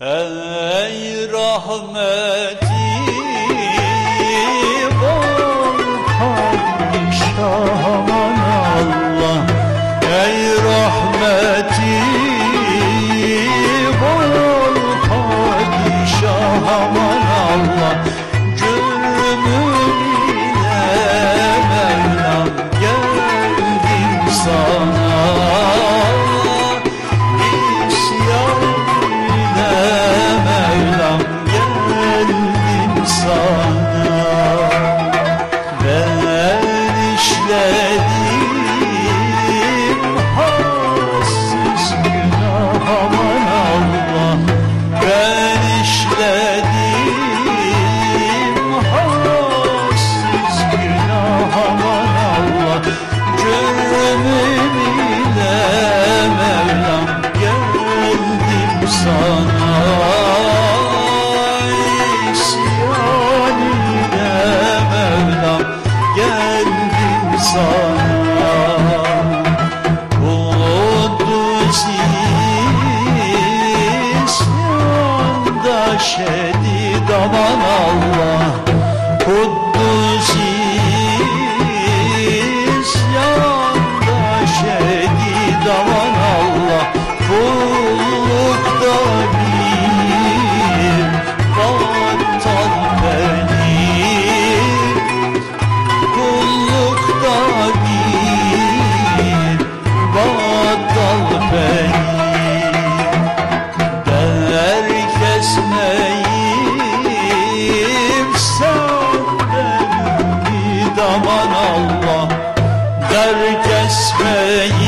Ey rahmeti bol padişah aman Allah Ey rahmeti bol padişah aman Allah sana Ben işledim hassız günah aman Allah Ben işledim hassız günah aman Allah Cürmüm ile Mevlam geldim sana geldim sana Kudüs isyanda şedid aman Allah. Kudüs her kesmeyi